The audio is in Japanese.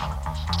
Bye.